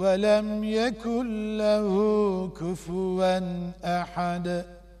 ولم يكن له كفوا أحد.